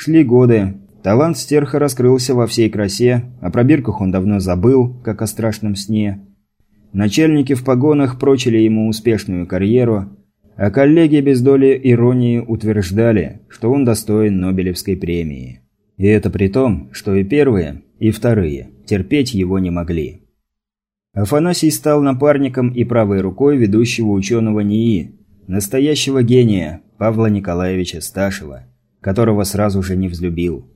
Шли годы. Талант стерха раскрылся во всей красе, о пробирках он давно забыл, как о страшном сне. Начальники в погонах прочили ему успешную карьеру, а коллеги без доли иронии утверждали, что он достоин Нобелевской премии. И это при том, что и первые, и вторые терпеть его не могли. Афанасий стал напарником и правой рукой ведущего ученого НИИ, настоящего гения Павла Николаевича Сташева, которого сразу же не взлюбил.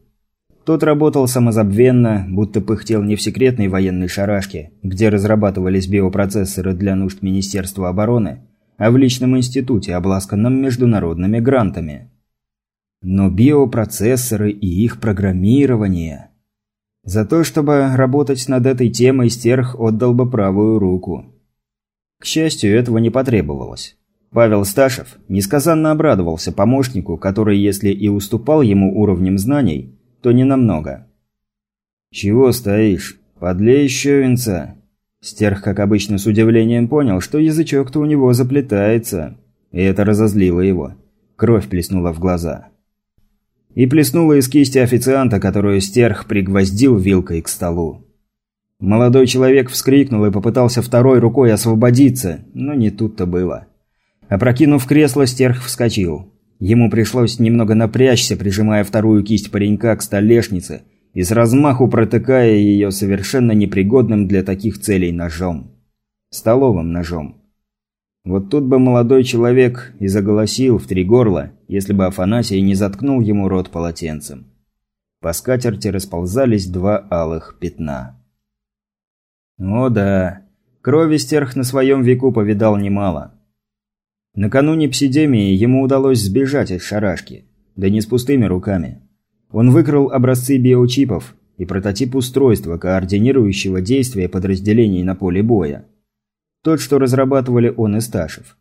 Тот работал самозабвенно, будто пыхтел не в секретной военной шарашке, где разрабатывались биопроцессоры для нужд Министерства обороны, а в личном институте, обласканном международными грантами. Но биопроцессоры и их программирование... За то, чтобы работать над этой темой, Стерх отдал бы правую руку. К счастью, этого не потребовалось. Павел Сташев несказанно обрадовался помощнику, который, если и уступал ему уровнем знаний, то не намного. «Чего стоишь? Подлей еще венца!» Стерх, как обычно, с удивлением понял, что язычок-то у него заплетается. И это разозлило его. Кровь плеснула в глаза и плеснула из кисти официанта, которую стерх пригвоздил вилкой к столу. Молодой человек вскрикнул и попытался второй рукой освободиться, но не тут-то было. Опрокинув кресло, стерх вскочил. Ему пришлось немного напрячься, прижимая вторую кисть паренька к столешнице и с размаху протыкая ее совершенно непригодным для таких целей ножом. Столовым ножом. Вот тут бы молодой человек и заголосил в три горла, если бы Афанасий не заткнул ему рот полотенцем. По скатерти расползались два алых пятна. О да, крови стерх на своем веку повидал немало. Накануне псидемии ему удалось сбежать из шарашки, да не с пустыми руками. Он выкрал образцы биочипов и прототип устройства, координирующего действия подразделений на поле боя. Тот, что разрабатывали он и Сташев.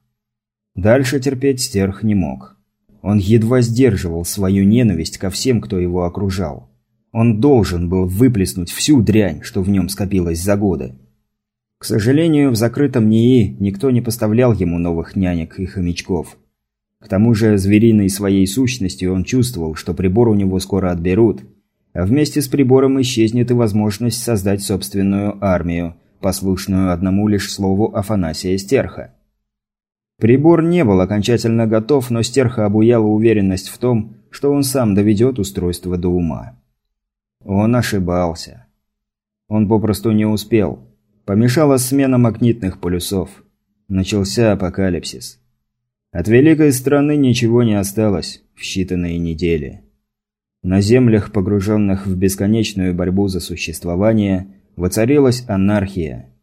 Дальше терпеть стерх не мог. Он едва сдерживал свою ненависть ко всем, кто его окружал. Он должен был выплеснуть всю дрянь, что в нем скопилось за годы. К сожалению, в закрытом НИИ никто не поставлял ему новых нянек и хомячков. К тому же, звериной своей сущностью он чувствовал, что прибор у него скоро отберут, а вместе с прибором исчезнет и возможность создать собственную армию, послушную одному лишь слову Афанасия Стерха. Прибор не был окончательно готов, но Стерха обуяла уверенность в том, что он сам доведет устройство до ума. Он ошибался. Он попросту не успел. Помешала смена магнитных полюсов. Начался апокалипсис. От великой страны ничего не осталось в считанные недели. На землях, погруженных в бесконечную борьбу за существование, Воцарилась анархия.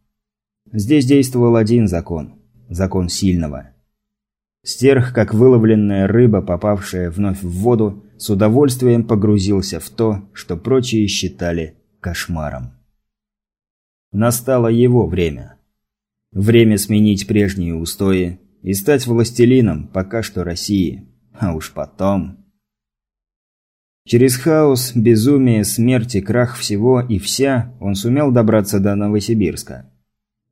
Здесь действовал один закон – закон сильного. Стерх, как выловленная рыба, попавшая вновь в воду, с удовольствием погрузился в то, что прочие считали кошмаром. Настало его время. Время сменить прежние устои и стать властелином пока что России, а уж потом... Через хаос, безумие, смерть и крах всего и вся он сумел добраться до Новосибирска.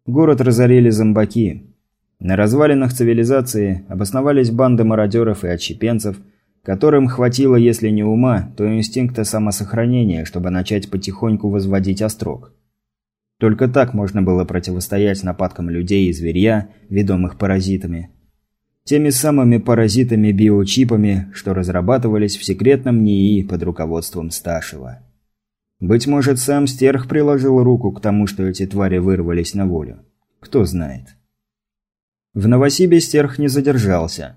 Город разорили зомбаки. На развалинах цивилизации обосновались банды мародеров и отщепенцев, которым хватило, если не ума, то инстинкта самосохранения, чтобы начать потихоньку возводить острог. Только так можно было противостоять нападкам людей и зверья, ведомых паразитами – Теми самыми паразитами-биочипами, что разрабатывались в секретном НИИ под руководством Сташева. Быть может, сам Стерх приложил руку к тому, что эти твари вырвались на волю. Кто знает. В Новосибе Стерх не задержался.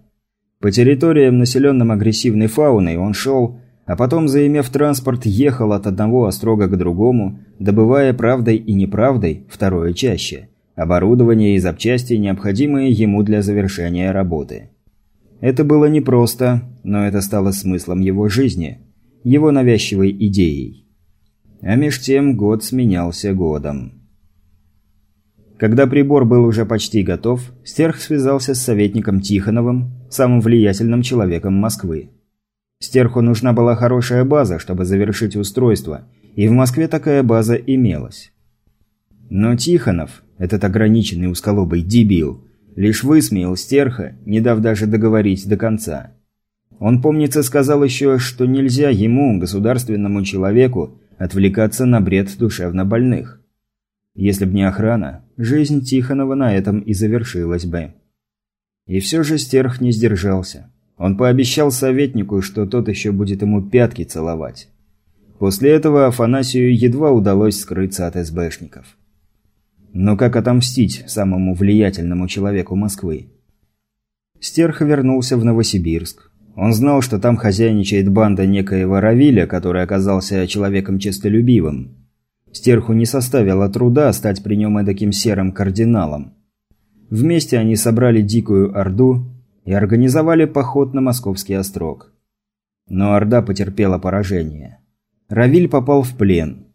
По территориям, населенным агрессивной фауной, он шел, а потом, заимев транспорт, ехал от одного острога к другому, добывая правдой и неправдой, второе чаще – оборудование и запчасти, необходимые ему для завершения работы. Это было непросто, но это стало смыслом его жизни, его навязчивой идеей. А меж тем год сменялся годом. Когда прибор был уже почти готов, Стерх связался с советником Тихоновым, самым влиятельным человеком Москвы. Стерху нужна была хорошая база, чтобы завершить устройство, и в Москве такая база имелась. Но Тихонов, этот ограниченный узколобый дебил, лишь высмеял стерха, не дав даже договорить до конца. Он, помнится, сказал еще, что нельзя ему, государственному человеку, отвлекаться на бред душевно больных. Если б не охрана, жизнь Тихонова на этом и завершилась бы. И все же стерх не сдержался. Он пообещал советнику, что тот еще будет ему пятки целовать. После этого Афанасию едва удалось скрыться от СБшников. Но как отомстить самому влиятельному человеку Москвы? Стерх вернулся в Новосибирск. Он знал, что там хозяйничает банда некоего Равиля, который оказался человеком честолюбивым. Стерху не составило труда стать при нем эдаким серым кардиналом. Вместе они собрали дикую орду и организовали поход на московский острог. Но орда потерпела поражение. Равиль попал в плен.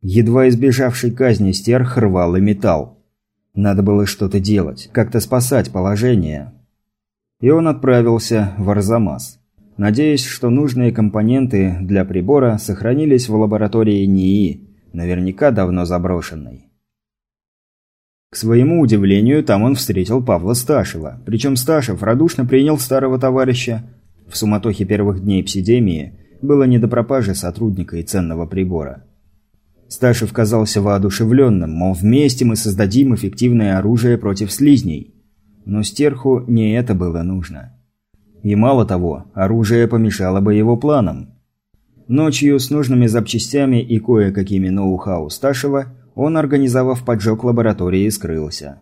Едва избежавший казни стерх рвал и металл. Надо было что-то делать, как-то спасать положение. И он отправился в Арзамас, надеясь, что нужные компоненты для прибора сохранились в лаборатории НИИ, наверняка давно заброшенной. К своему удивлению, там он встретил Павла Сташева. Причем Сташев радушно принял старого товарища. В суматохе первых дней эпидемии было не до пропажи сотрудника и ценного прибора. Сташев казался воодушевленным, мол, вместе мы создадим эффективное оружие против слизней. Но стерху не это было нужно. И мало того, оружие помешало бы его планам. Ночью с нужными запчастями и кое-какими ноу-хау Сташева он, организовав поджог лаборатории, скрылся.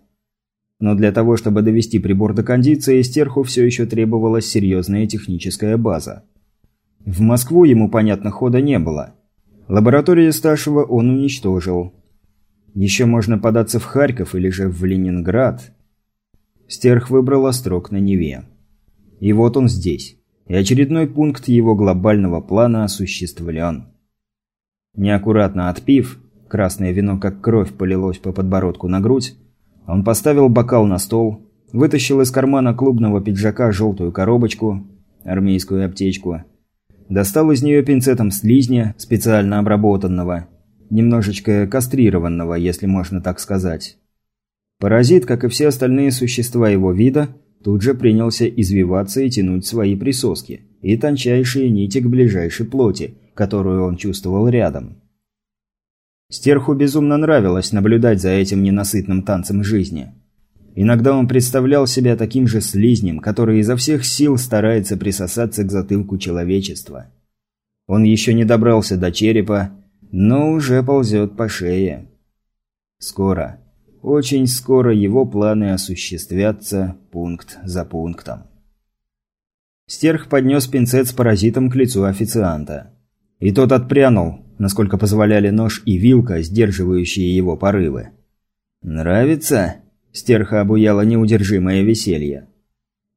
Но для того, чтобы довести прибор до кондиции, стерху все еще требовалась серьезная техническая база. В Москву ему, понятно, хода не было. Лабораторию Сташева он уничтожил. Еще можно податься в Харьков или же в Ленинград. Стерх выбрал острог на Неве. И вот он здесь. И очередной пункт его глобального плана осуществлен. Неаккуратно отпив, красное вино как кровь полилось по подбородку на грудь, он поставил бокал на стол, вытащил из кармана клубного пиджака желтую коробочку, армейскую аптечку, Достал из нее пинцетом слизня, специально обработанного, немножечко кастрированного, если можно так сказать. Паразит, как и все остальные существа его вида, тут же принялся извиваться и тянуть свои присоски и тончайшие нити к ближайшей плоти, которую он чувствовал рядом. Стерху безумно нравилось наблюдать за этим ненасытным танцем жизни – Иногда он представлял себя таким же слизнем, который изо всех сил старается присосаться к затылку человечества. Он еще не добрался до черепа, но уже ползет по шее. Скоро, очень скоро его планы осуществятся пункт за пунктом. Стерх поднес пинцет с паразитом к лицу официанта. И тот отпрянул, насколько позволяли нож и вилка, сдерживающие его порывы. «Нравится?» Стерха обуяло неудержимое веселье.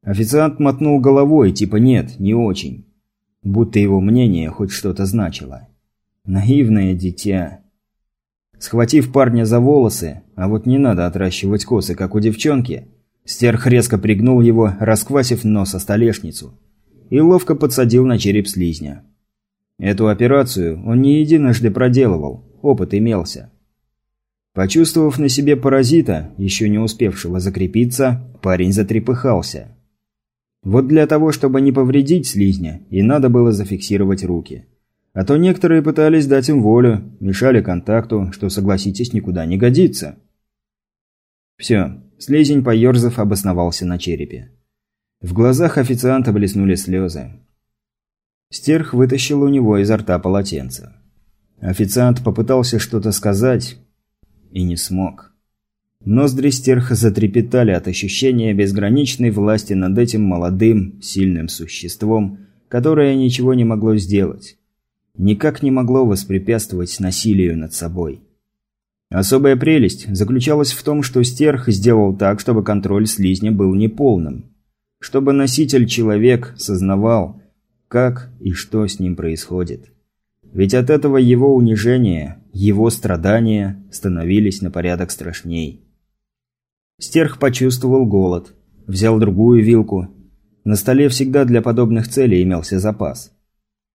Официант мотнул головой, типа нет, не очень. Будто его мнение хоть что-то значило. Наивное дитя. Схватив парня за волосы, а вот не надо отращивать косы, как у девчонки, Стерх резко пригнул его, расквасив нос о столешницу, и ловко подсадил на череп слизня. Эту операцию он не единожды проделывал, опыт имелся. Почувствовав на себе паразита, еще не успевшего закрепиться, парень затрепыхался. Вот для того, чтобы не повредить слизня, и надо было зафиксировать руки. А то некоторые пытались дать им волю, мешали контакту, что, согласитесь, никуда не годится. Все, слизень, поерзав, обосновался на черепе. В глазах официанта блеснули слезы. Стерх вытащил у него изо рта полотенце. Официант попытался что-то сказать, и не смог. Ноздри стерха затрепетали от ощущения безграничной власти над этим молодым, сильным существом, которое ничего не могло сделать. Никак не могло воспрепятствовать насилию над собой. Особая прелесть заключалась в том, что стерх сделал так, чтобы контроль слизня был неполным. Чтобы носитель-человек сознавал, как и что с ним происходит. Ведь от этого его унижения, его страдания становились на порядок страшней. Стерх почувствовал голод, взял другую вилку. На столе всегда для подобных целей имелся запас.